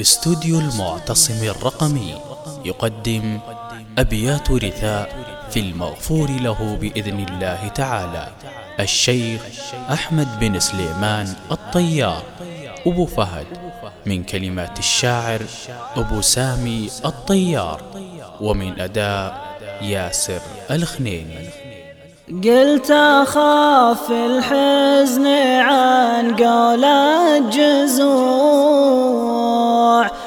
استوديو المعتصم الرقمي يقدم أبيات رثاء في المغفور له بإذن الله تعالى. الشيخ أحمد بن سليمان الطيار أبو فهد من كلمات الشاعر أبو سامي الطيار ومن أداء ياسر الخنيني. قلت أخاف الحزن عن قول الجزوع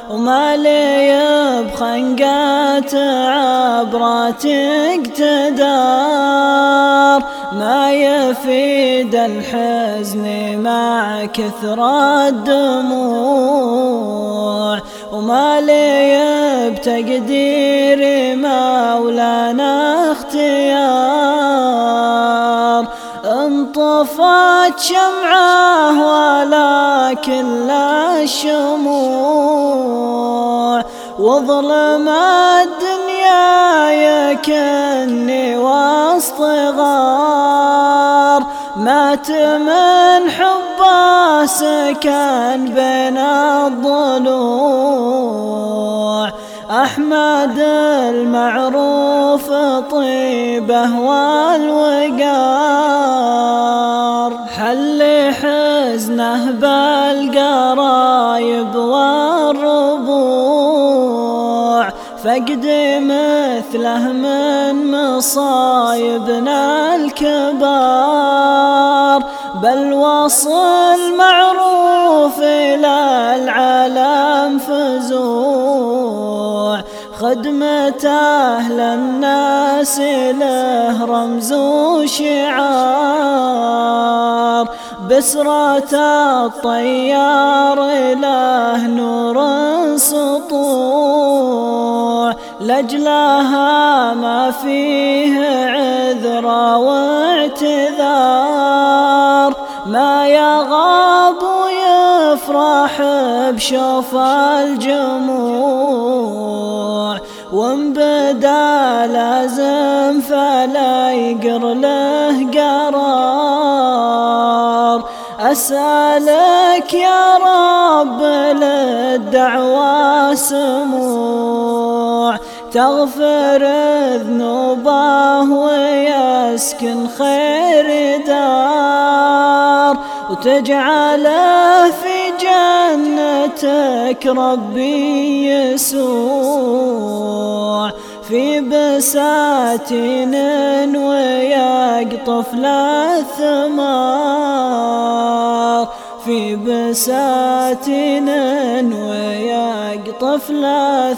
وما لي بخنقات عبرات اقتدار ما يفيد الحزن مع كثرة الدموع وما لي بتقديري مولانا ضاءت شمعه ولكن لا الشموع وظلم الدنيا يكني وسط غار مات من حبه سكن بين الضلوع أحمد المعروف طيبه والوقار حل حزنه بالقرايب والربوع؟ فقد مثله من مصايبنا الكبار. بل وصل معروف إلى العالم فزور. قد متى أهل الناس له رمز شعار بسرة الطيار له نور سطوع. لجلها ما فيه عذر واعتذار. ما يغاب يفرح بشوف الجموع. وان بدا لازم فلا يقر له قرار أسألك يا رب للدعوى سموع تغفر ذنوبه ويسكن خير دار وتجعله في جنتك ربي يسوع. في بساتين ويقطف لا في بساتين ويقطف لا